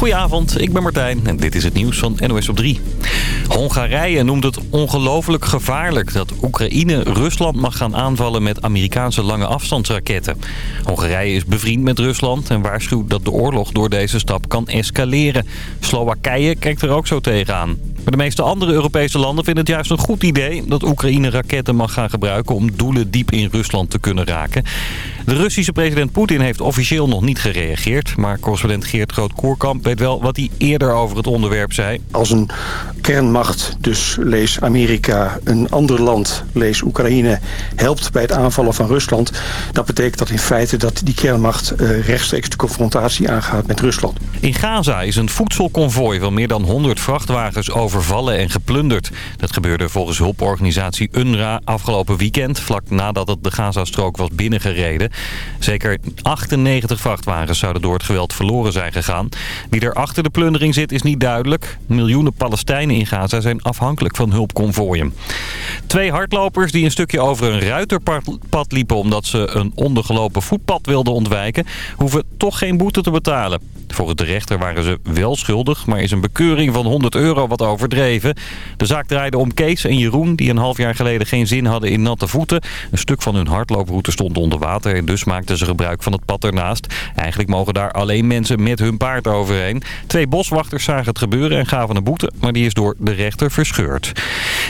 Goedenavond, ik ben Martijn en dit is het nieuws van NOS op 3. Hongarije noemt het ongelooflijk gevaarlijk dat Oekraïne Rusland mag gaan aanvallen met Amerikaanse lange afstandsraketten. Hongarije is bevriend met Rusland en waarschuwt dat de oorlog door deze stap kan escaleren. Slowakije kijkt er ook zo tegenaan. Maar de meeste andere Europese landen vinden het juist een goed idee dat Oekraïne raketten mag gaan gebruiken om doelen diep in Rusland te kunnen raken. De Russische president Poetin heeft officieel nog niet gereageerd, maar correspondent Geert Groot-Koerkamp weet wel wat hij eerder over het onderwerp zei. Als een kernmacht, dus lees Amerika, een ander land, lees Oekraïne, helpt bij het aanvallen van Rusland... dat betekent dat in feite dat die kernmacht uh, rechtstreeks de confrontatie aangaat met Rusland. In Gaza is een voedselconvooi van meer dan 100 vrachtwagens overvallen en geplunderd. Dat gebeurde volgens hulporganisatie UNRWA afgelopen weekend, vlak nadat het de Gazastrook was binnengereden. Zeker 98 vrachtwagens zouden door het geweld verloren zijn gegaan. Wie er achter de plundering zit is niet duidelijk. Miljoenen Palestijnen in Gaza zijn afhankelijk van hulpconvooien. Twee hardlopers die een stukje over een ruiterpad liepen... omdat ze een ondergelopen voetpad wilden ontwijken... hoeven toch geen boete te betalen. Volgens de rechter waren ze wel schuldig, maar is een bekeuring van 100 euro wat overdreven. De zaak draaide om Kees en Jeroen, die een half jaar geleden geen zin hadden in natte voeten. Een stuk van hun hardlooproute stond onder water en dus maakten ze gebruik van het pad ernaast. Eigenlijk mogen daar alleen mensen met hun paard overheen. Twee boswachters zagen het gebeuren en gaven een boete, maar die is door de rechter verscheurd.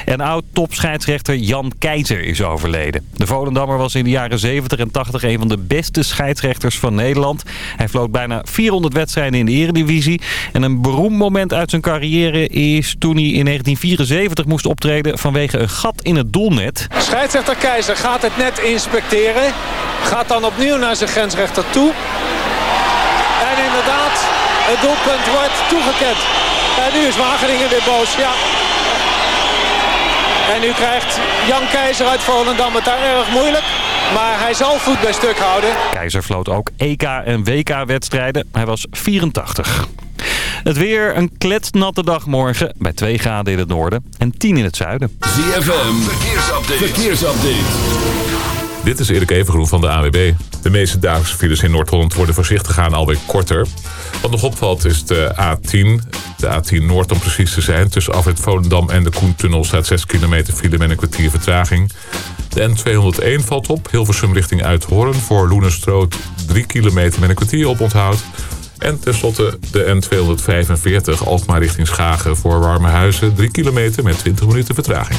En oud-topscheidsrechter Jan Keizer is overleden. De Volendammer was in de jaren 70 en 80 een van de beste scheidsrechters van Nederland. Hij vloot bijna 400 wedstrijden in de eredivisie. En een beroemd moment uit zijn carrière is toen hij in 1974 moest optreden vanwege een gat in het doelnet. Scheidsrechter Keizer gaat het net inspecteren. Gaat dan opnieuw naar zijn grensrechter toe. En inderdaad, het doelpunt wordt toegekend. En nu is Wageningen weer boos, ja. En nu krijgt Jan Keizer uit Volendam het daar erg moeilijk. Maar hij zal voet bij stuk houden. Keizer vloot ook EK en WK-wedstrijden. Hij was 84. Het weer, een kletsnatte dag morgen. Bij 2 graden in het noorden en 10 in het zuiden. ZFM, verkeersupdate. verkeersupdate. Dit is Erik Evengroen van de AWB. De meeste dagelijkse files in Noord-Holland worden voorzichtig gaan alweer korter. Wat nog opvalt is de A10. De A10 Noord om precies te zijn. Tussen Afrit Volendam en de Koentunnel staat 6 kilometer file met een kwartier vertraging. De N201 valt op. Hilversum richting Uithoorn voor Loenerstroot 3 kilometer met een kwartier op onthoud. En tenslotte de N245 Alkmaar richting Schagen voor Warmehuizen 3 kilometer met 20 minuten vertraging.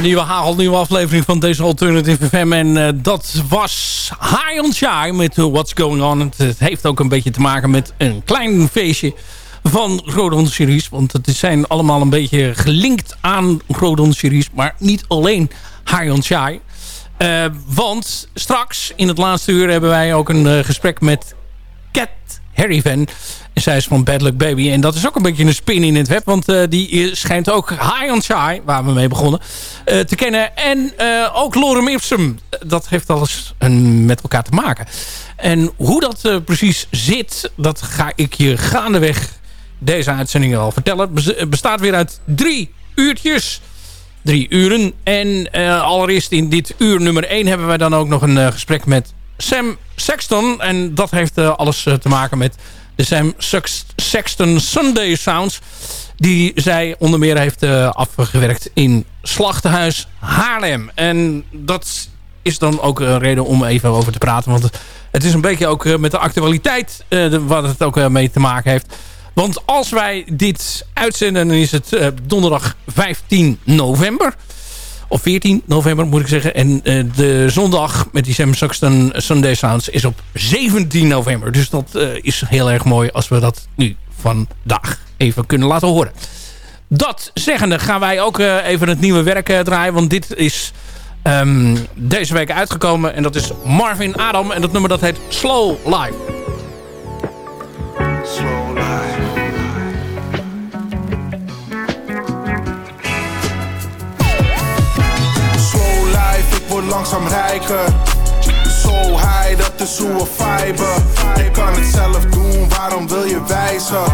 Nieuwe hagel, nieuwe aflevering van deze Alternative FM. En uh, dat was High met What's Going On. Het, heeft ook een beetje te maken met een klein feestje van Grodon Series. Want het zijn allemaal een beetje gelinkt aan Grodon Series. Maar niet alleen High on. Uh, want straks in het laatste uur hebben wij ook een uh, gesprek met Cat Harry Van. En zij is van Bad Luck Baby. En dat is ook een beetje een spin in het web. Want uh, die schijnt ook High on Shy, waar we mee begonnen, uh, te kennen. En uh, ook Lorem Ipsum. Dat heeft alles een, met elkaar te maken. En hoe dat precies zit, dat ga ik je gaandeweg deze uitzending al vertellen. Het bestaat weer uit drie uurtjes. Drie uren. En allereerst in dit uur nummer 1 hebben wij dan ook nog een gesprek met Sam Sexton. En dat heeft alles te maken met de Sam Sexton Sunday Sounds. Die zij onder meer heeft uh, afgewerkt in Slachtenhuis Haarlem. En dat is dan ook een reden om even over te praten. Want het is een beetje ook met de actualiteit uh, wat het ook mee te maken heeft. Want als wij dit uitzenden, dan is het donderdag 15 november. Of 14 november moet ik zeggen. En uh, de zondag met die Sam Saxton Sunday Sounds is op 17 november. Dus dat uh, is heel erg mooi als we dat nu vandaag even kunnen laten horen. Dat zeggende gaan wij ook uh, even het nieuwe werk draaien. Want dit is um, deze week uitgekomen. En dat is Marvin Adam. En dat nummer dat heet Slow Life. Word langzaam rijker So high, dat is hoe viben. Ik kan het zelf doen, waarom wil je wijzen?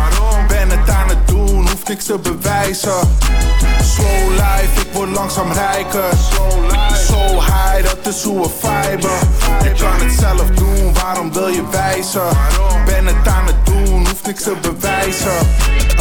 Ben het aan het doen, hoeft niks te bewijzen? Slow life, ik word langzaam rijker. So high, dat is hoe viben. Ik kan het zelf doen, waarom wil je wijzen? Ben het aan het doen, hoeft niks te bewijzen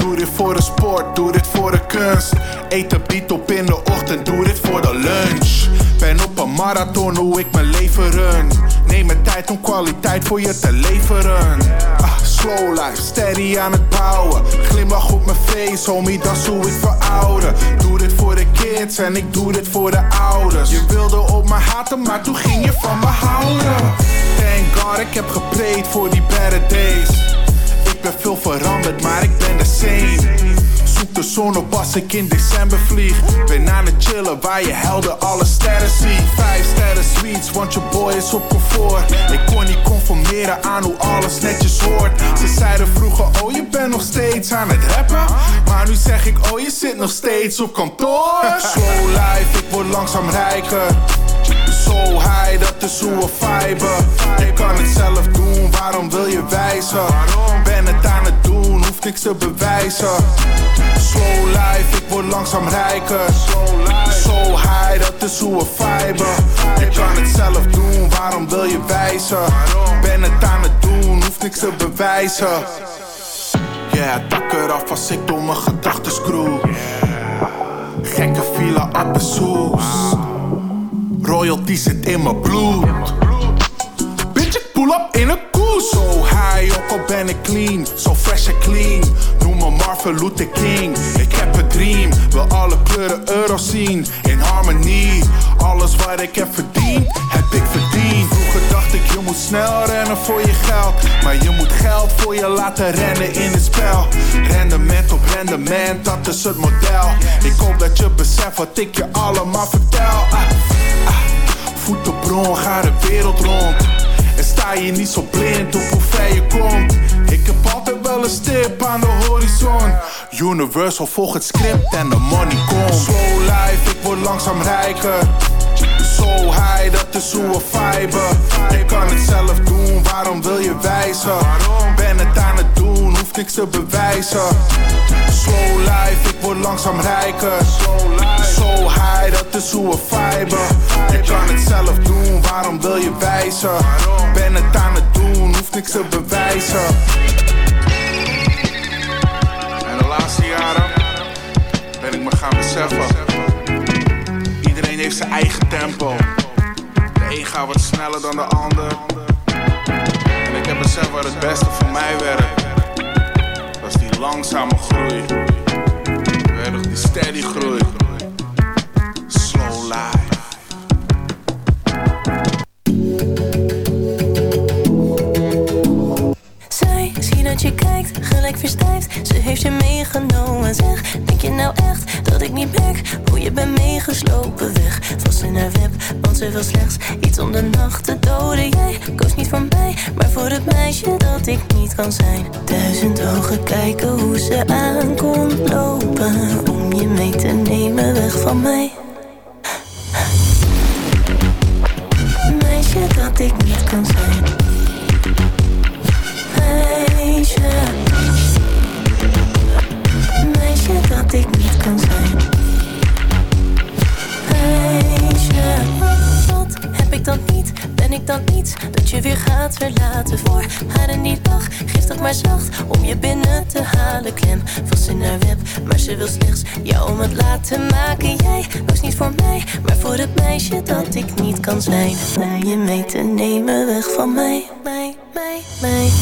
Doe dit voor de sport, doe dit voor de kunst. Eet een biet op in de ochtend, doe dit voor de lunch. Ben op een marathon, hoe ik mijn leven run. Neem mijn tijd om kwaliteit voor je te leveren. Ah, slow life, steady aan het bouwen. Glimlach op mijn face, homie, dat is hoe ik verouden. Doe dit voor de kids en ik doe dit voor de ouders. Je wilde op me haten, maar toen ging je van me houden. Thank God, ik heb gepreed voor die better days. Ik ben veel veranderd, maar ik ben de same. Zoek de zon op als ik in december vlieg. Ben aan het chillen waar je helden alle sterren ziet. Vijf sterren sweets, want je boy is op comfort. Ik kon niet conformeren aan hoe alles netjes hoort. Ze zeiden vroeger, oh je bent nog steeds aan het rappen. Maar nu zeg ik, oh je zit nog steeds op kantoor. Slow life, ik word langzaam rijker. So high, dat is hoe we viben. Ik kan het zelf doen, waarom wil je wijzen? Ben het aan het doen, hoeft niks te bewijzen. Slow life, ik word langzaam rijker. So high, dat is hoe we viben. Ik kan het zelf doen, waarom wil je wijzen? Ben het aan het doen, hoeft niks te bewijzen. Yeah, dak eraf als ik door mijn gedachten screw. Gekke file, appensoes. Royalty zit in mijn bloed. Bitch, ik pull up in een koe. So high, ook al ben ik clean. So fresh and clean. Noem me Marvel Luther King. Ik heb een dream. Wil alle kleuren euro's zien. In harmonie. Alles wat ik heb verdiend, heb ik verdiend. Vroeger dacht ik, je moet snel rennen voor je geld. Maar je moet geld voor je laten rennen in het spel. Rendement op rendement, dat is het model. Ik hoop dat je beseft wat ik je allemaal vertel. Ah, ah, voet op bron, ga de wereld rond. En sta je niet zo blind op hoe ver je komt. Ik heb altijd wel een stip aan de horizon. Universal volgt het script en de money komt. Slow life, ik word langzaam rijker. So high, dat is hoe viben. Ik kan het zelf doen, waarom wil je wijzen? Ben het aan het doen, hoeft niks te bewijzen. Slow life, ik word langzaam rijker. So high, dat is hoe we. Ik kan het zelf doen, waarom wil je wijzen? Ben het aan het doen, hoeft niks te bewijzen. En de laatste jaren ben ik me gaan beseffen. Iedereen heeft zijn eigen tempo. De een gaat wat sneller dan de ander. En ik heb beseft wat het beste voor mij werkt. Langzame groei. Nog, die steady groei. Kijkt, gelijk verstijft Ze heeft je meegenomen, zeg Denk je nou echt dat ik niet merk Hoe je bent meegeslopen? Weg Vast in haar web, want ze wil slechts Iets om de nacht te doden. Jij koos niet voor mij, maar voor het meisje Dat ik niet kan zijn. Duizend ogen kijken hoe ze aankomt lopen Om je mee te nemen. Weg van mij zijn Om je mee te nemen weg van mij Mij, mij, mij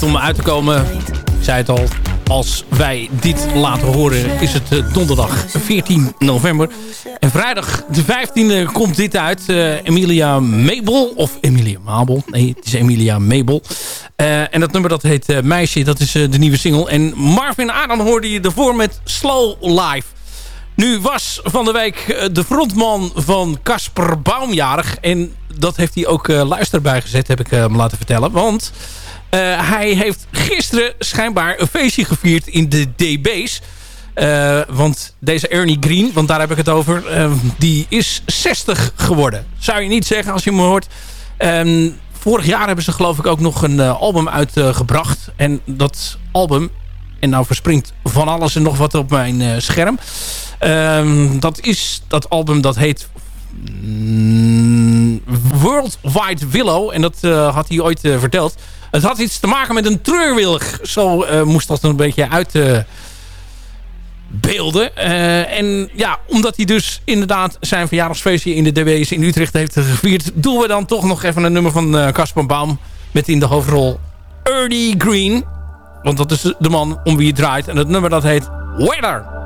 om uit te komen. Ik zei het al, als wij dit laten horen is het eh, donderdag 14 november. En vrijdag de 15e komt dit uit. Eh, Emilia Mabel, of Emilia Mabel. Nee, het is Emilia Mabel. Eh, en dat nummer dat heet Meisje, dat is de nieuwe single. En Marvin Adam hoorde je ervoor met Slow Life. Nu was van de week de frontman van Casper Baumjarig. En dat heeft hij ook luister bijgezet, heb ik hem laten vertellen. Want hij heeft gisteren schijnbaar een feestje gevierd in de DB's. Uh, want deze Ernie Green, want daar heb ik het over, die is 60 geworden. Zou je niet zeggen als je me hoort. Um, vorig jaar hebben ze geloof ik ook nog een album uitgebracht. en dat album, en nou verspringt van alles en nog wat op mijn scherm... Um, dat is dat album dat heet mm, World Wide Willow. En dat uh, had hij ooit uh, verteld. Het had iets te maken met een treurwillig. Zo uh, moest dat een beetje uitbeelden. en ja, omdat hij dus inderdaad zijn verjaardagsfeestje in de DW's in Utrecht heeft gevierd... doen we dan toch nog even een nummer van Casper Baum... met in de hoofdrol Ernie Green. Want dat is de man om wie het draait. En het nummer dat heet Weather.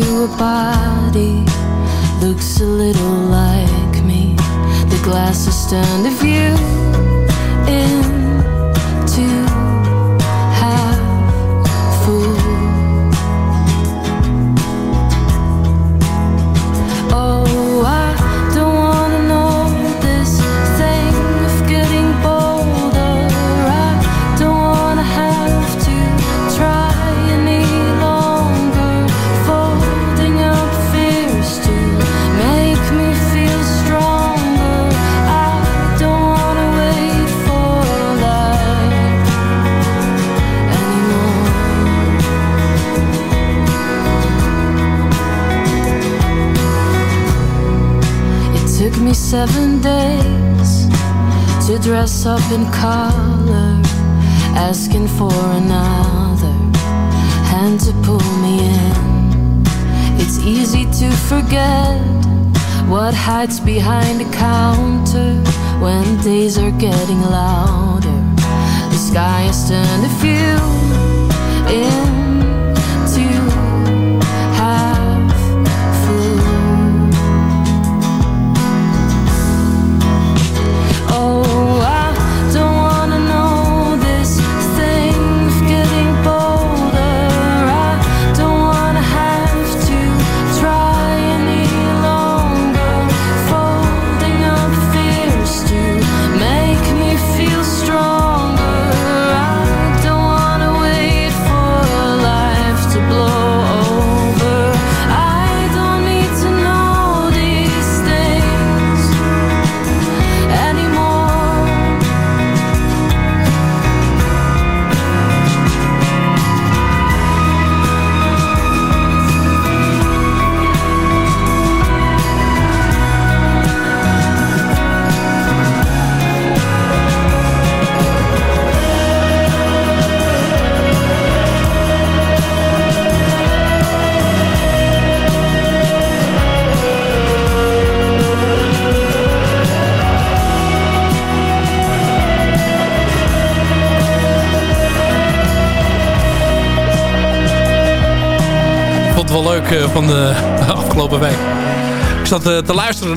To a body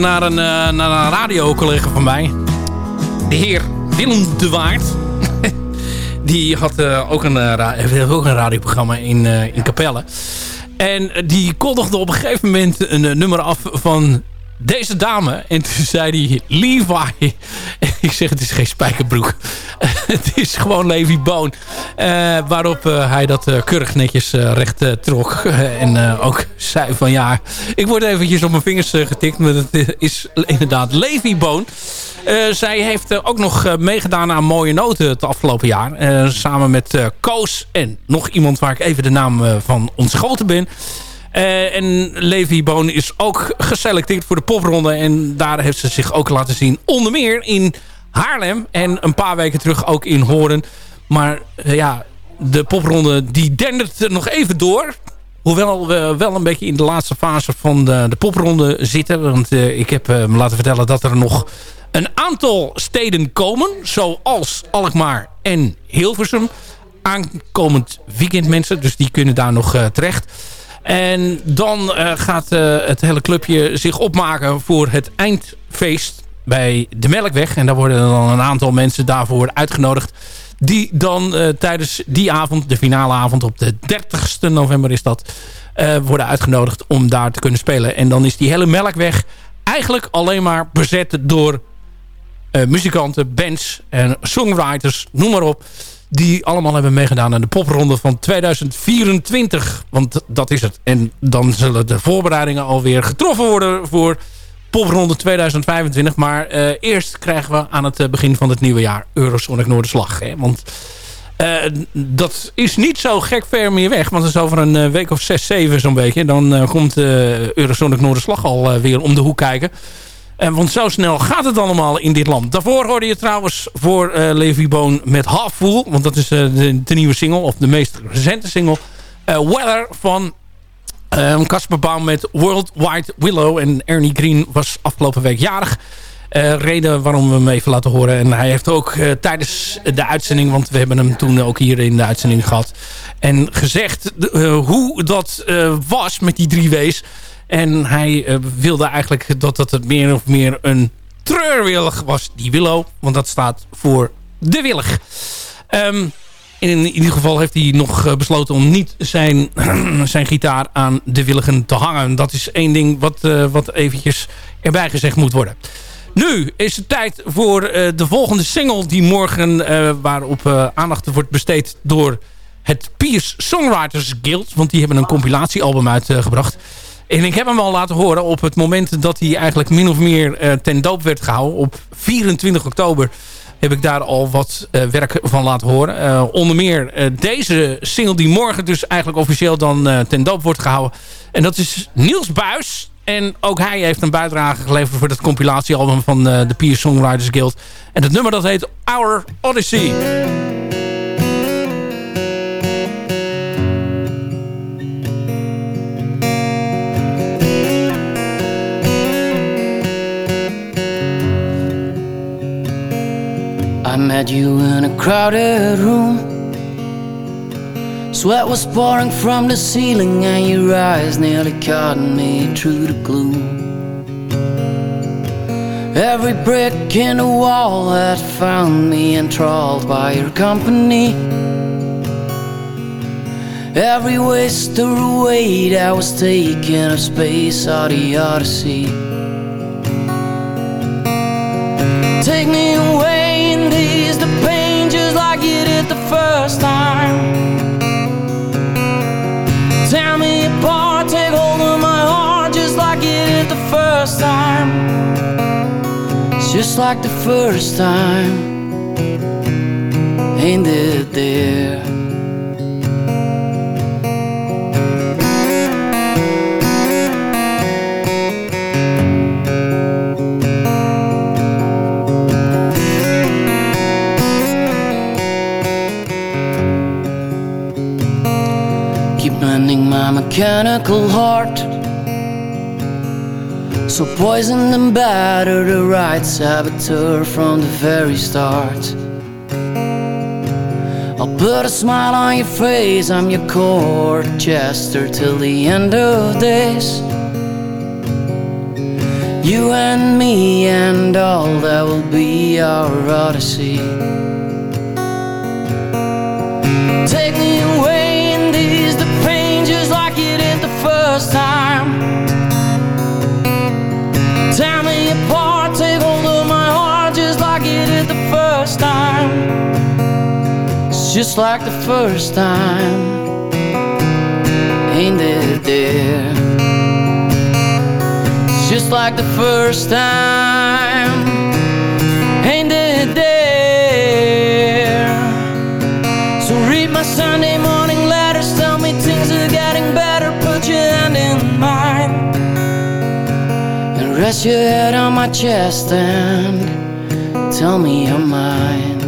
naar een, uh, naar een radiocollega van mij. De heer Willem de Waard. die had ook, een, ook een radioprogramma in, in Capelle. En die kondigde op een gegeven moment een nummer af van deze dame. En toen zei hij, Levi. ik zeg, het is geen spijkerbroek. het is gewoon Levi Boon. Waarop hij dat keurig netjes recht trok. en ook zei van ja, ik word eventjes op mijn vingers getikt. Maar het is inderdaad Levi Boon. zij heeft ook nog meegedaan aan Mooie Noten het afgelopen jaar. samen met Koos en nog iemand waar ik even de naam van ontschoten ben. En Levi Boon is ook geselecteerd voor de popronde. En daar heeft ze zich ook laten zien. Onder meer in Haarlem. En een paar weken terug ook in Horen. Maar ja, de popronde die dendert nog even door. Hoewel we wel een beetje in de laatste fase van de, de popronde zitten. Want uh, ik heb me laten vertellen dat er nog een aantal steden komen. Zoals Alkmaar en Hilversum. Aankomend weekend mensen. Dus die kunnen daar nog terecht. En dan gaat het hele clubje zich opmaken voor het eindfeest bij de Melkweg. En daar worden dan een aantal mensen daarvoor uitgenodigd. Die dan uh, tijdens die avond, de finale avond op de 30ste november is dat... worden uitgenodigd om daar te kunnen spelen. En dan is die hele Melkweg eigenlijk alleen maar bezet door muzikanten, bands en songwriters, noem maar op die allemaal hebben meegedaan aan de popronde van 2024. Want dat is het. En dan zullen de voorbereidingen alweer getroffen worden voor popronde 2025. Maar uh, eerst krijgen we aan het eh, begin van het nieuwe jaar Eurosonic Noorderslag. Hè? Want uh, dat is niet zo gek ver meer weg. Want het is over een week of 6, 7 zo'n beetje. Dan komt Eurosonic Noorderslag alweer om de hoek kijken. En want zo snel gaat het allemaal in dit land. Daarvoor hoorde je trouwens voor uh, Levi Boon met Half Fool. Want dat is de, nieuwe single, of de meest recente single. Weather van Casper Baum met World Wide Willow. En Ernie Green was afgelopen week jarig. Uh, reden waarom we hem even laten horen. En hij heeft ook uh, tijdens de uitzending... want we hebben hem toen ook hier in de uitzending gehad... en gezegd uh, hoe dat was met die drie W's. En hij wilde eigenlijk dat dat het meer of meer een treurwillig was. Die Willow, want dat staat voor de willig. Um, in ieder geval heeft hij nog besloten om niet zijn, zijn gitaar aan de willigen te hangen. Dat is één ding wat, wat eventjes erbij gezegd moet worden. Nu is het tijd voor uh, de volgende single die morgen waarop aandacht wordt besteed door het Piers Songwriters Guild. Want die hebben een compilatiealbum uitgebracht. En ik heb hem al laten horen op het moment dat hij eigenlijk min of meer ten doop werd gehouden. Op 24 oktober heb ik daar al wat werk van laten horen. onder meer deze single die morgen dus eigenlijk officieel dan ten doop wordt gehouden. En dat is Niels Buis. En ook hij heeft een bijdrage geleverd voor het compilatiealbum van de Peer Songwriters Guild. En het nummer dat heet Our Odyssey. I met you in a crowded room Sweat was pouring from the ceiling, and your eyes nearly caught me through the gloom. Every brick in the wall had found me enthralled by your company. Every whisper away that was taking up space out the Odyssey. Take me away and ease the pain just like you did the first time. Tear me apart, take hold of my heart just like you did the first time. Just like the first time. Ain't it there? Mechanical heart. So poisoned and battered, a right saboteur from the very start. I'll put a smile on your face, I'm your court jester till the end of days. You and me and all that will be our odyssey. Take me first time. Tear me apart, take hold of my heart just like you did the first time. It's just like the first time. Ain't it there? It's just like the first time. Ain't it there? So read my Sunday morning rest your head on my chest and tell me you're mine.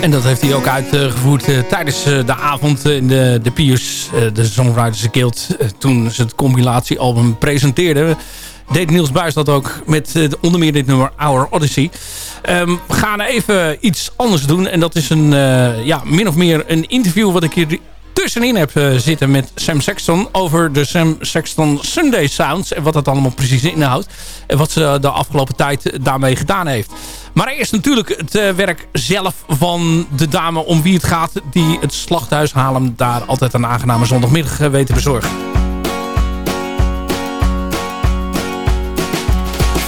En dat heeft hij ook uitgevoerd uh, tijdens uh, de avond in de, de Piers, uh, de Songwriters Guild. toen ze het compilatiealbum presenteerden, deed Niels Buis dat ook met onder meer dit nummer Our Odyssey. Um, we gaan even iets anders doen. En dat is een, ja, min of meer een interview wat ik hier tussenin heb zitten met Sam Sexton over de Sam Sexton Sunday Sounds. En wat dat allemaal precies inhoudt. En wat ze de afgelopen tijd daarmee gedaan heeft. Maar eerst natuurlijk het uh, werk zelf van de dame om wie het gaat... die het slachthuis halen daar altijd een aangename zondagmiddag uh, weet te bezorgen.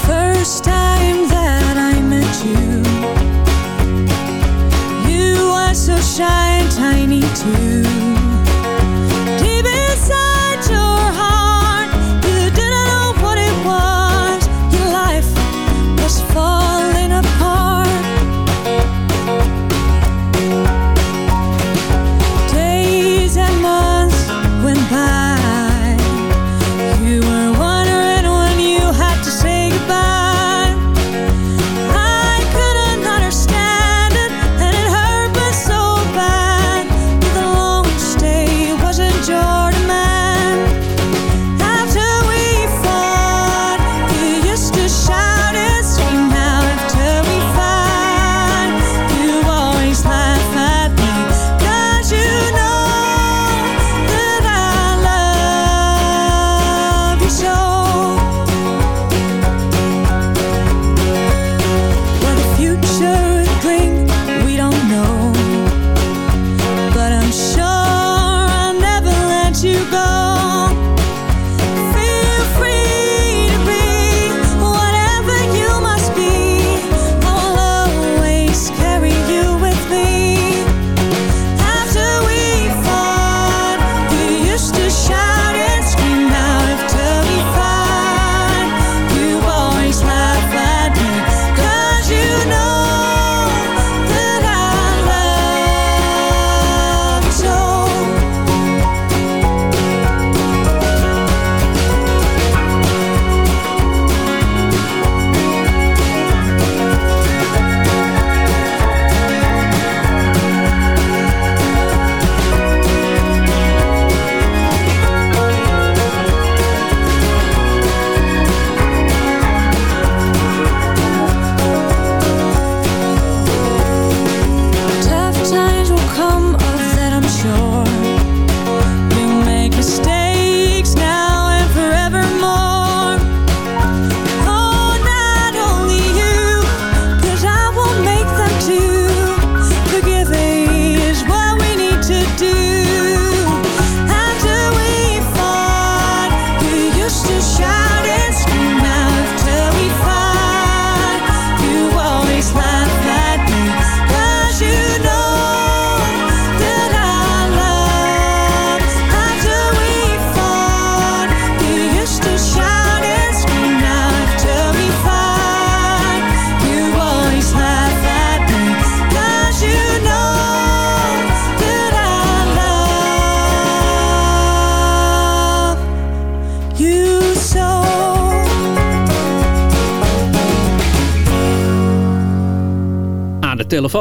First were so shy and tiny too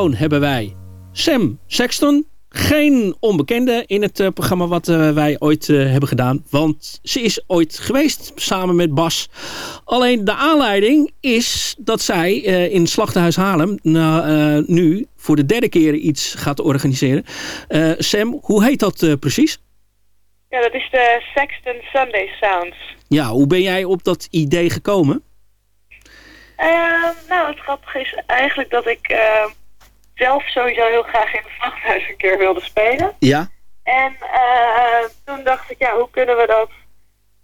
telefoon hebben wij Sam Sexton. Geen onbekende in het eh, programma wat eh, wij ooit eh, hebben gedaan. Want ze is ooit geweest samen met Bas. Alleen de aanleiding is dat zij in Slachthuis Haarlem nu voor de derde keer iets gaat organiseren. Sam, hoe heet dat precies? Ja, dat is de Sexton Sunday Sounds. Ja, hoe ben jij op dat idee gekomen? Eh, nou, het grappige is eigenlijk dat ik eh, zelf sowieso heel graag in het vrachthuis een keer wilde spelen. Ja. En eh, toen dacht ik, ja, hoe kunnen we dat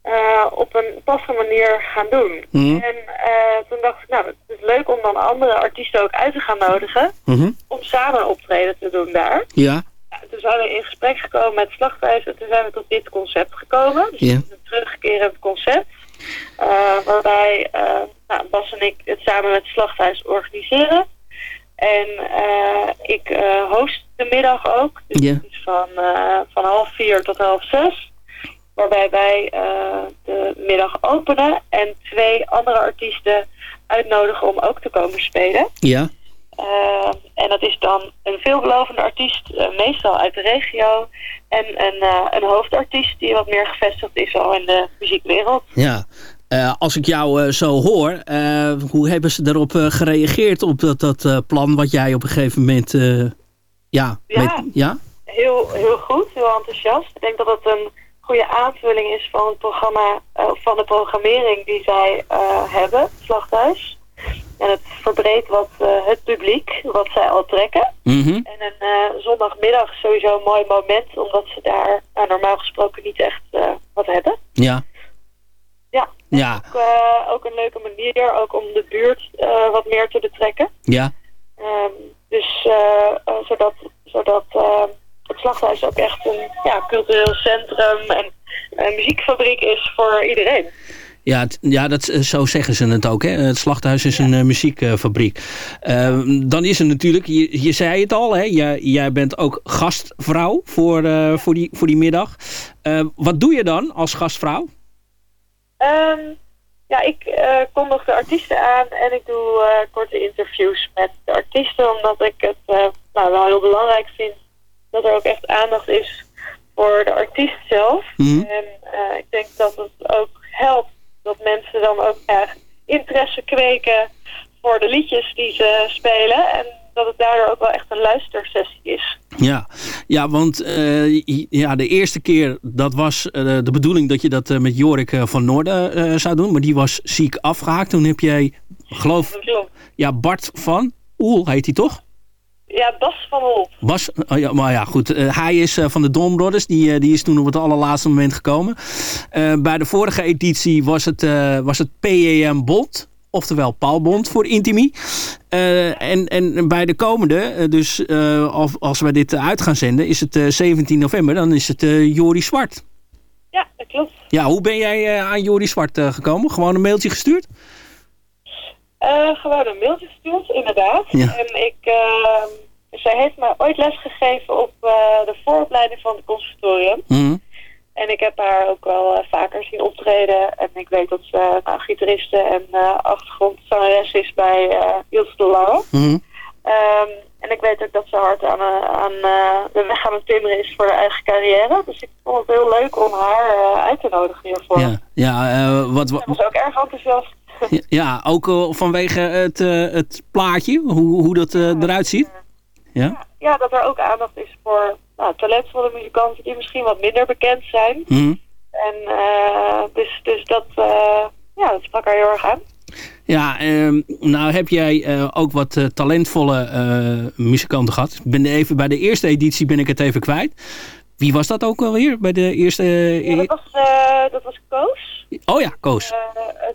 eh, op een passende manier gaan doen? Mhm. En eh, toen dacht ik, nou, het is leuk om dan andere artiesten ook uit te gaan nodigen. Mhm. Om samen een optreden te doen daar. Ja. Ja, toen zijn we in gesprek gekomen met Slachthuis en toen zijn we tot dit concept gekomen. Dus een terugkerend concept. waarbij nou, Bas en ik het samen met Slachthuis organiseren. En eh, ik eh, host de middag ook. Dus is van, eh, van half vier tot half zes. Waarbij wij de middag openen en twee andere artiesten uitnodigen om ook te komen spelen. Ja. Uh, en dat is dan een veelbelovende artiest, uh, meestal uit de regio. En een, uh, een hoofdartiest die wat meer gevestigd is al in de muziekwereld. Ja. Uh, als ik jou uh, zo hoor, uh, hoe hebben ze daarop gereageerd op dat, dat plan wat jij op een gegeven moment... ja, ja, met, ja? Heel, heel goed, heel enthousiast. Ik denk dat het een goede aanvulling is van het programma, van de programmering die zij hebben, Slachthuis. En het verbreedt wat het publiek, wat zij al trekken. Mm -hmm. En een zondagmiddag sowieso een mooi moment, omdat ze daar uh, normaal gesproken niet echt wat hebben. Ja. Ja. Ook, uh, ook een leuke manier, ook om de buurt uh, wat meer te betrekken. Ja. Um, dus uh, zodat, zodat het slachthuis ook echt een ja, cultureel centrum en een muziekfabriek is voor iedereen. Ja, ja dat, zo zeggen ze het ook. Hè? Het slachthuis is ja. een muziekfabriek. Uh, dan is er natuurlijk, je, je zei het al, hè? Jij, jij bent ook gastvrouw voor, voor, die, voor die middag. wat doe je dan als gastvrouw? Um, ja, ik kondig de artiesten aan en ik doe korte interviews met de artiesten. Omdat ik het nou, wel heel belangrijk vind dat er ook echt aandacht is voor de artiest zelf. Mhm. Mm -hmm. En ik denk dat het ook helpt dat mensen dan ook echt interesse kweken voor de liedjes die ze spelen. En dat het daardoor ook wel echt een luistersessie is. Ja, ja want uh, ja, de eerste keer dat was uh, de bedoeling dat je dat uh, met Jorik van Noorden zou doen. Maar die was ziek afgehaakt. Toen heb jij, geloof ja, Bart van Oel heet hij toch? Ja, Bas van Hol. Bas, oh ja, maar ja, goed. Hij is van de Brothers. Die, die is toen op het allerlaatste moment gekomen. bij de vorige editie was het, was het PEM Bond. Oftewel Paul Bond voor Intimi. en, en bij de komende, dus als, als we dit uit gaan zenden, is het 17 november. Dan is het Jori Zwart. Ja, dat klopt. Ja, hoe ben jij aan Jori Zwart gekomen? Gewoon een mailtje gestuurd? Gewoon een mailtje gestuurd, inderdaad. Ja. En ik, uh, zij heeft me ooit lesgegeven op uh, de vooropleiding van het conservatorium. Mm -hmm. En ik heb haar ook wel vaker zien optreden. En ik weet dat ze nou, gitariste en achtergrondzangeres is bij uh, Ilse de Lange. Mm -hmm. um, en ik weet ook dat ze hard aan, aan de weg aan het timmeren is voor haar eigen carrière. Dus ik vond het heel leuk om haar uit te nodigen hiervoor. Ja, ja wat... Ze was ook erg enthousiast. Ja, ook uh, vanwege het, het plaatje, hoe, hoe dat eruit ziet. Ja? ja, dat er ook aandacht is voor nou, talentvolle muzikanten die misschien wat minder bekend zijn. Mm. En dus, dus dat, ja, dat sprak haar heel erg aan. Ja, uh, nou heb jij uh, ook wat uh, talentvolle muzikanten gehad. Ik ben even, bij de eerste editie ben ik het even kwijt. Wie was dat ook alweer bij de eerste... Ja, dat, was, eh, dat was Koos. Oh ja, Koos.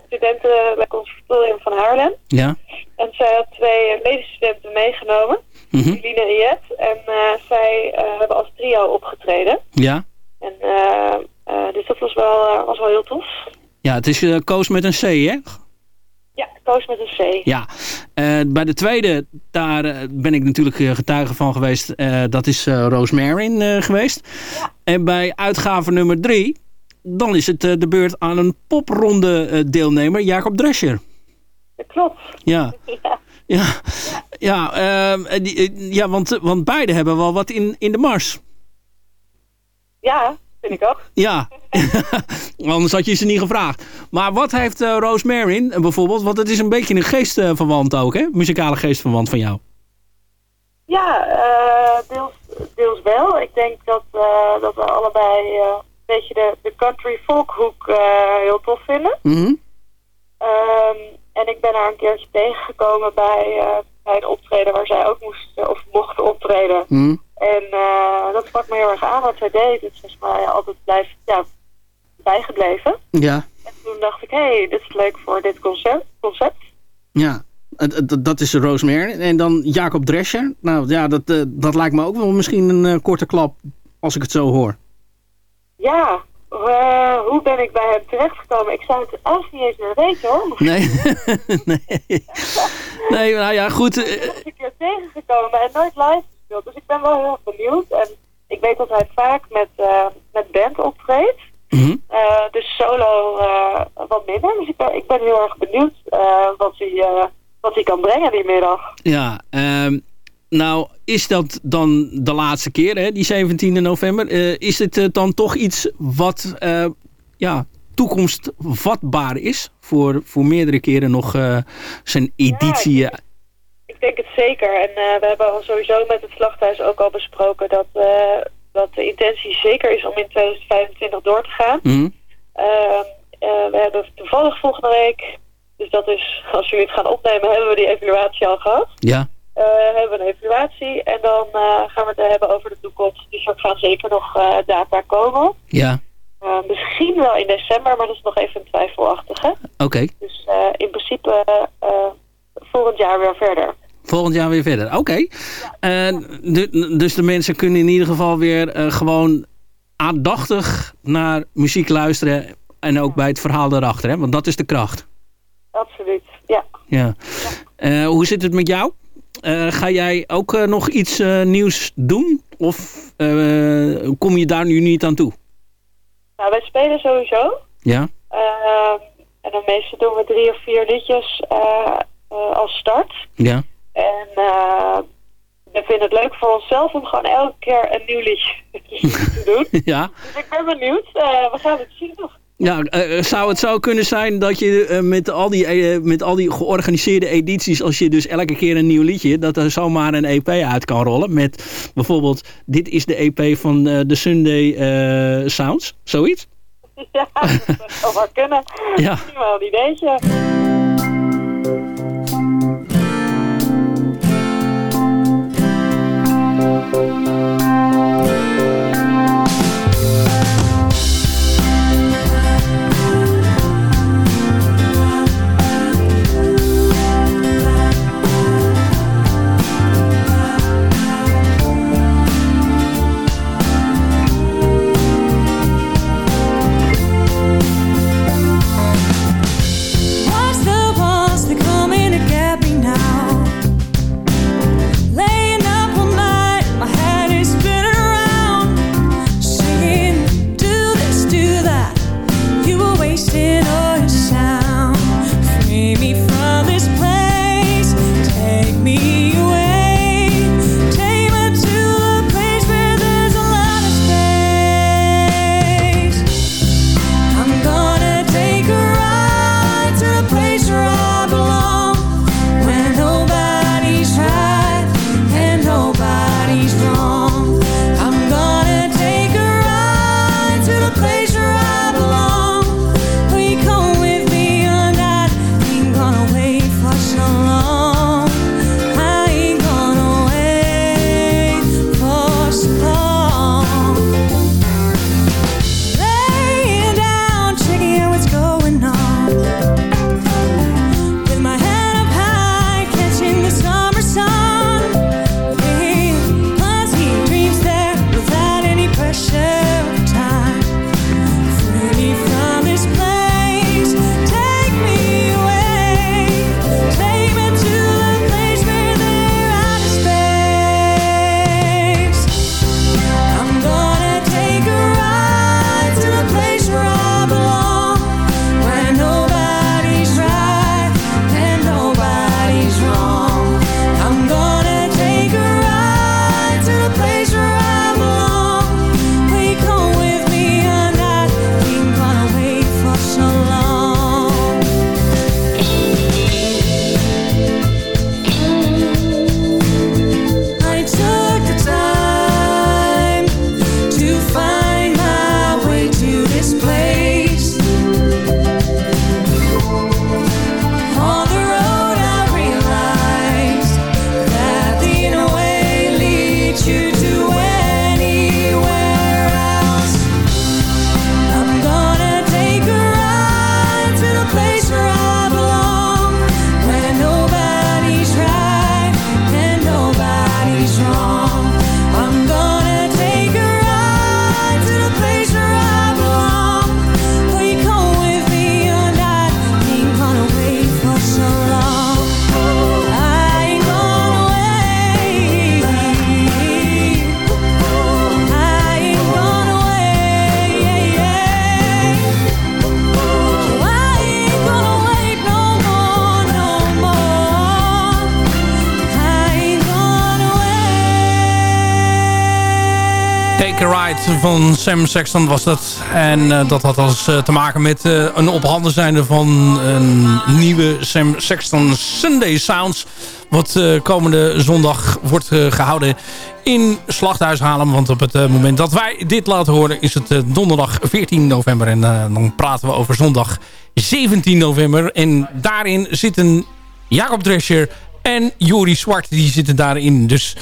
Studenten bij het conservatorium van Haarlem. Ja. En zij had twee medestudenten meegenomen. Eline en Jet. En uh, zij hebben als trio opgetreden. Ja. En, dus dat was wel, was wel heel tof. Ja, het is Koos met een C, hè? Ja, Koos met een C. Ja, uh, bij de tweede, daar uh, ben ik natuurlijk getuige van geweest. Uh, dat is Rosemarin geweest. Ja. En bij uitgave nummer drie, dan is het de beurt aan een popronde deelnemer, Jacob Drescher. Dat klopt. Ja. ja. Ja, ja, ja, die, ja want, want beide hebben wel wat in, in de mars. Ja, vind ik ook. Ja, anders had je ze niet gevraagd. Maar wat heeft uh, Rosemarin bijvoorbeeld? Want het is een beetje een geestverwant ook, hè? Muzikale geestverwant van jou. Ja, uh, deels, deels wel. Ik denk dat, uh, dat we allebei een beetje de, de country folk hoek heel tof vinden. Mm -hmm. um, en ik ben haar een keertje tegengekomen bij, bij een optreden waar zij ook moest of mocht optreden. Mm -hmm. En uh, dat sprak me heel erg aan wat zij deed. Het is mij altijd blijft, ja, bijgebleven. Ja. En toen dacht ik, hé, hey, dit is leuk voor dit concept. concept. Ja, dat is Rosemary. En dan Jacob Drescher. Nou ja, dat, dat lijkt me ook wel misschien een korte klap als ik het zo hoor. Ja, uh, hoe ben ik bij hem terechtgekomen? Ik zou het eigenlijk niet eens meer weten hoor. Nee, nee. nee, nou ja, goed. Ik ben een keer tegengekomen en nooit live gespeeld. Dus ik ben wel heel erg benieuwd. En ik weet dat hij vaak met, uh, met band optreedt. Mm -hmm. uh, dus solo wat minder. Dus ik ben, ik ben heel erg benieuwd wat, hij, wat hij kan brengen die middag. Ja, um, nou is dat dan de laatste keer, hè, die 17 november. is dit dan toch iets wat ja, toekomstvatbaar is? Voor, voor meerdere keren nog zijn editie... Ja, ik, ik denk het zeker. En we hebben al sowieso met het slachthuis ook al besproken dat, dat de intentie zeker is om in 2025 door te gaan. Mm -hmm. uh, we hebben toevallig volgende week, dus dat is, als jullie het gaan opnemen, hebben we die evaluatie al gehad. Ja. Hebben we een evaluatie en dan gaan we het hebben over de toekomst. Dus er gaan zeker nog data komen. Ja. misschien wel in december, maar dat is nog even een twijfelachtige. Oké. Okay. Dus in principe volgend jaar weer verder. Volgend jaar weer verder, oké. Okay. Ja. Dus de mensen kunnen in ieder geval weer gewoon aandachtig naar muziek luisteren. En ook bij het verhaal daarachter, hè? want dat is de kracht. Absoluut, ja. ja. ja. Hoe zit het met jou? Ga jij ook nog iets nieuws doen? Of kom je daar nu niet aan toe? Nou, wij spelen sowieso. Ja. en dan meestal doen we drie of vier liedjes als start. Ja. En we vinden het leuk voor onszelf om gewoon elke keer een nieuw liedje te doen. ja. Dus ik ben benieuwd. Uh, we gaan het zien nog. Ja, uh, zou het zo kunnen zijn dat je met, al die, met al die georganiseerde edities... als je dus elke keer een nieuw liedje... dat er zomaar een EP uit kan rollen met bijvoorbeeld... dit is de EP van de Sunday Sounds, zoiets? Ja, dat zou wel kunnen. Ja. Misschien wel een ideetje. van Sam Sexton was dat. En eh, dat had als eh, te maken met eh, een ophanden zijnde van een nieuwe Sam Sexton Sunday Sounds. Wat komende zondag wordt gehouden in Slachthuis Haarlem. Want op het moment dat wij dit laten horen is het donderdag 14 november. En dan praten we over zondag 17 november. En daarin zitten Jacob Drescher en Jori Zwart. Die zitten daarin. Dus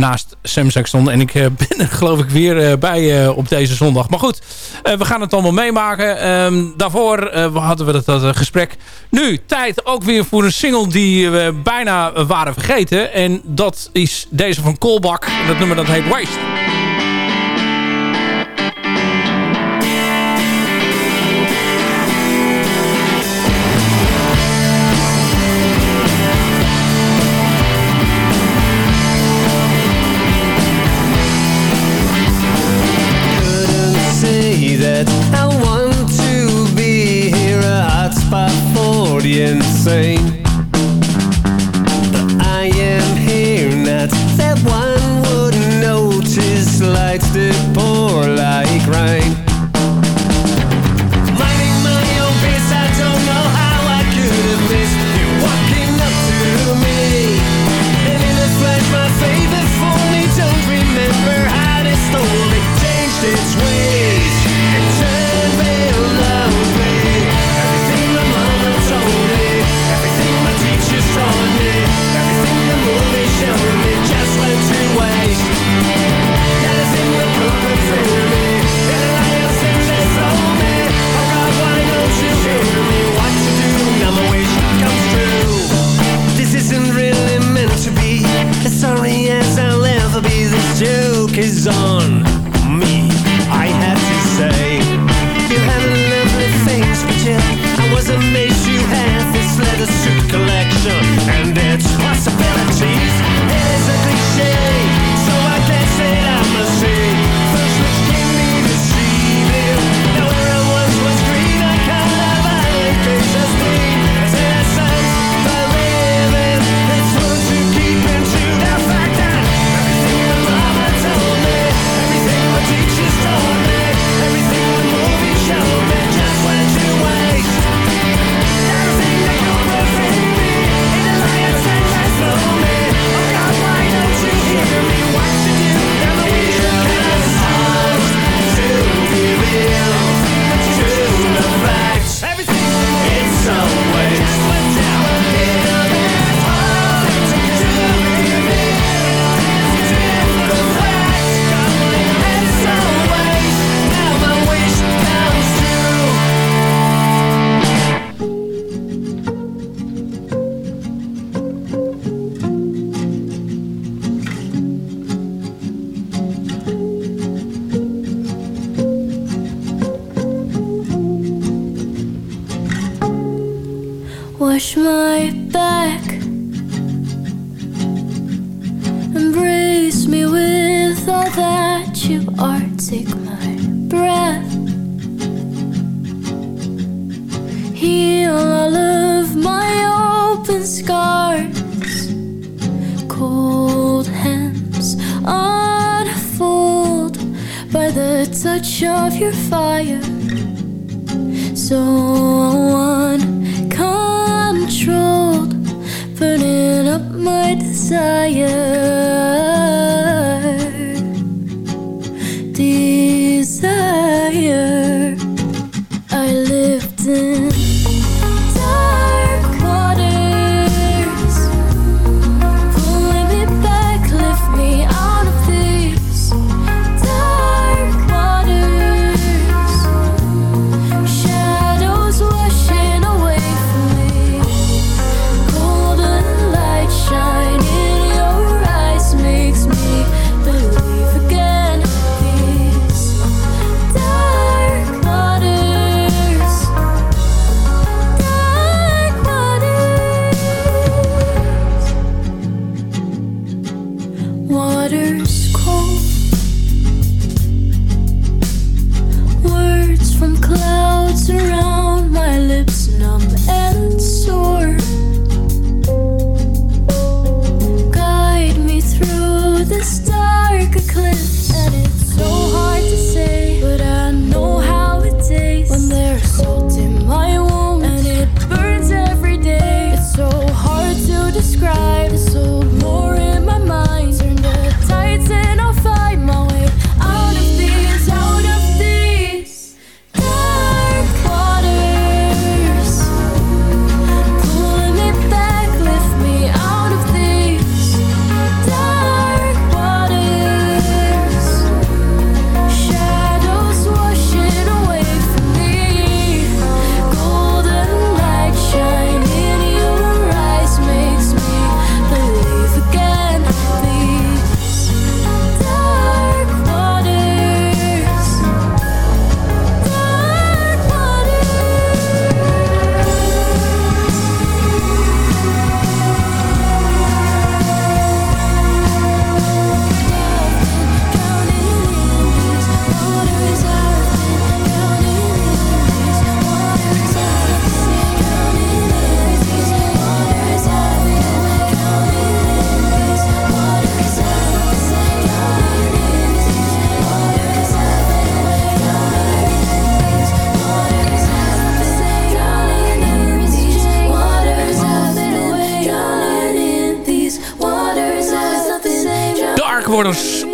naast Sam stonden En ik eh, ben er geloof ik weer eh, bij eh, op deze zondag. Maar goed, we gaan het allemaal meemaken. Ehm, daarvoor hadden we dat, gesprek. Nu, tijd ook weer voor een single die we bijna waren vergeten. En dat is deze van Kolbak. Dat nummer dat heet Waste.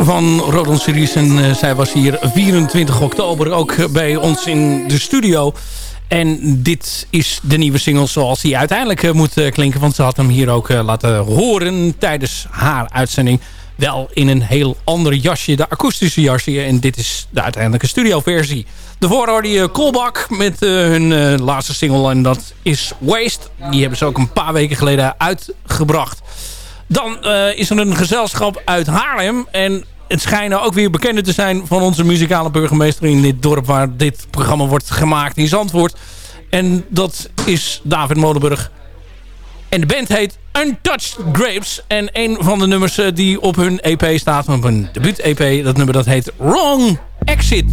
Van Rodon Series. En eh, zij was hier 24 oktober ook bij ons in de studio. En dit is de nieuwe single zoals die uiteindelijk eh, moet eh, klinken. Want ze had hem hier ook laten horen tijdens haar uitzending. Wel in een heel ander jasje, de akoestische jasje. En dit is de uiteindelijke studioversie. Daarvoor hoorde je Kolbak met hun laatste single. En dat is Waste. Die hebben ze ook een paar weken geleden uitgebracht. Dan is er een gezelschap uit Haarlem. En het schijnen ook weer bekenden te zijn van onze muzikale burgemeester in dit dorp waar dit programma wordt gemaakt in Zandvoort. En dat is David Molenburg. En de band heet Untouched Grapes. En een van de nummers die op hun EP staat, op een debuut-EP, dat nummer dat heet Wrong Exit.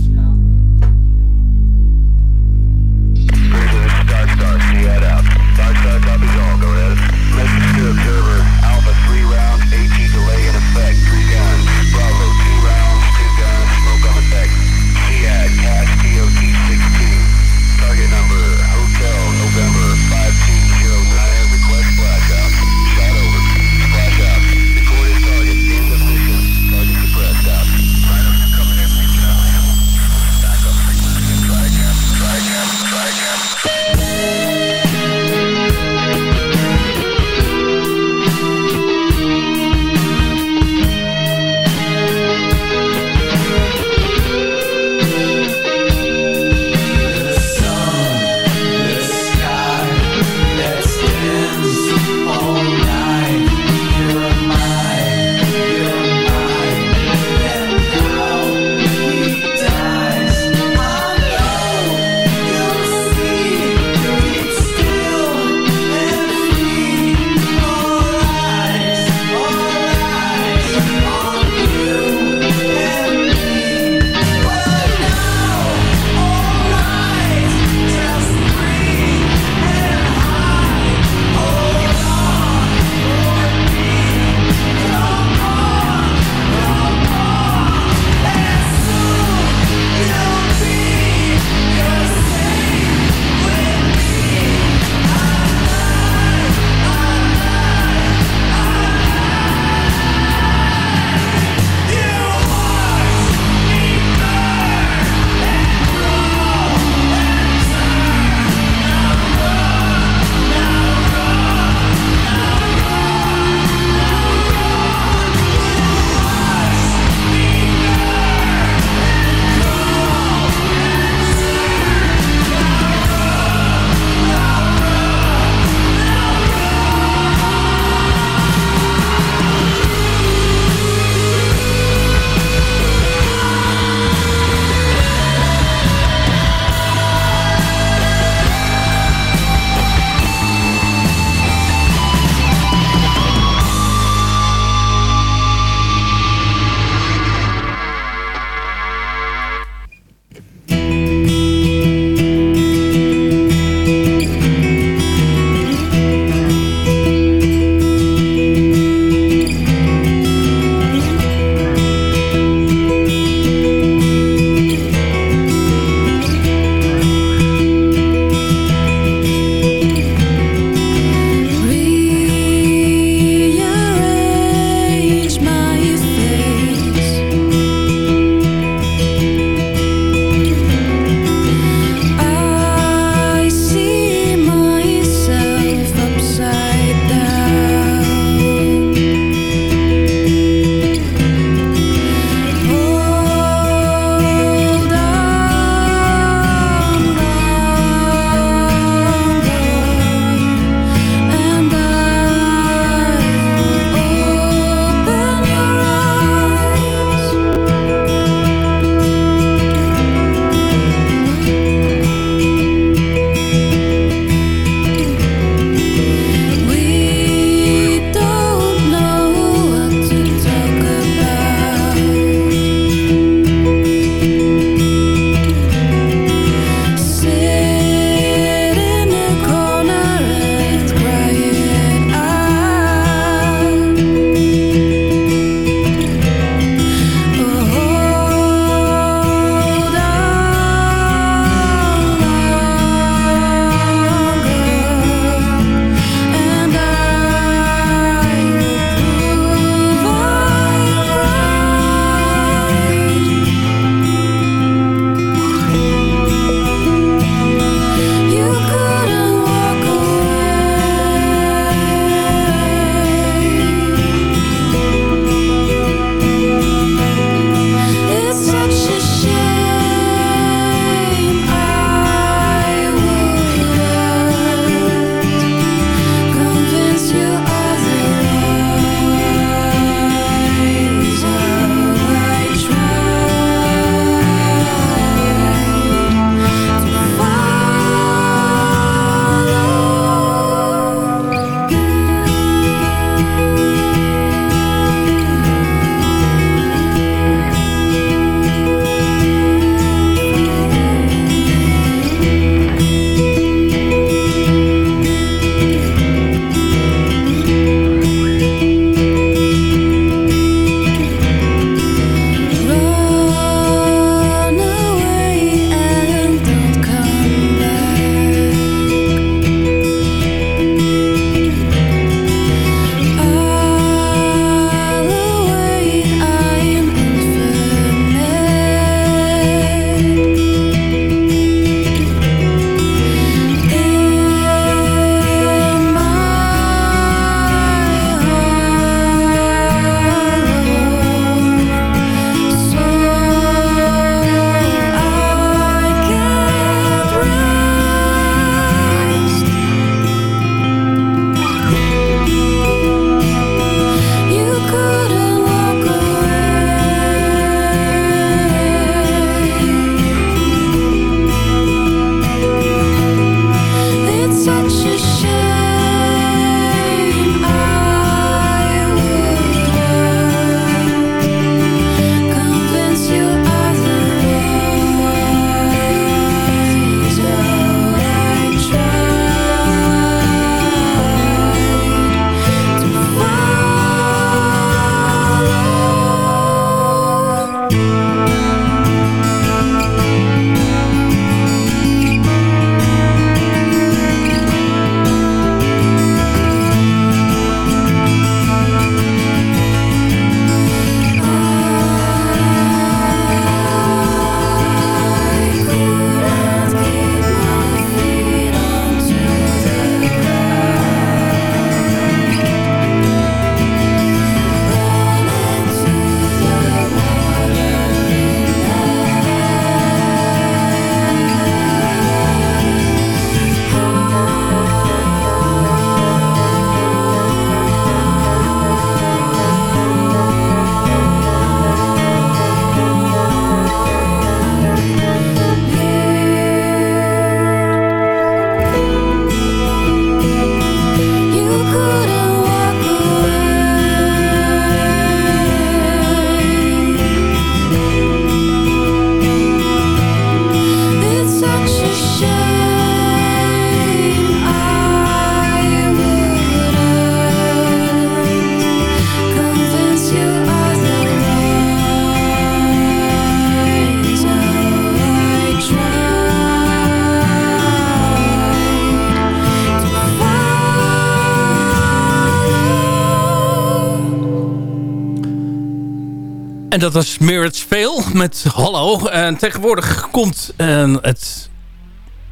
En dat was Mirrors Veil met Hallo. En tegenwoordig komt eh, het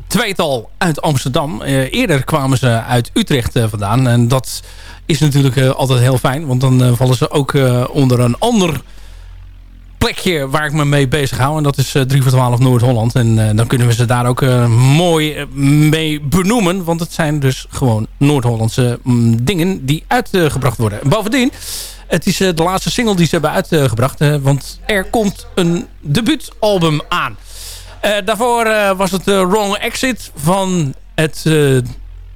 tweetal uit Amsterdam. Eh, eerder kwamen ze uit Utrecht eh, vandaan. En dat is natuurlijk altijd heel fijn. Want dan vallen ze ook onder een ander plekje waar ik me mee bezig hou. En dat is eh, 3 voor 12 Noord-Holland. En dan kunnen we ze daar ook mooi mee benoemen. Want het zijn dus gewoon Noord-Hollandse mm, dingen die uitgebracht worden. En bovendien, het is eh, de laatste single die ze hebben uitgebracht. eh, want er komt een debuutalbum aan. Eh, daarvoor was het Wrong Exit van het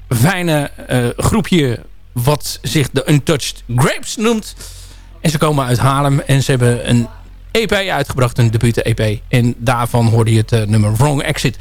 fijne groepje wat zich de Untouched Grapes noemt. En ze komen uit Haarlem en ze hebben een EP uitgebracht, een debuut-EP. En daarvan hoorde je het nummer Wrong Exit.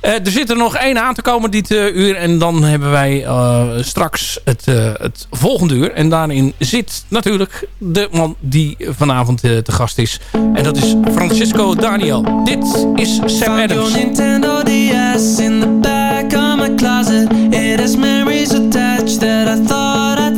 Eh, er zit er nog één aan te komen dit eh, uur. En dan hebben wij eh, straks het, het volgende uur. En daarin zit natuurlijk de man die vanavond te gast is. En dat is Francisco Daniel. Dit is Sam Adams. Nintendo DS in the back of my closet. It has memories attached that I thought I'd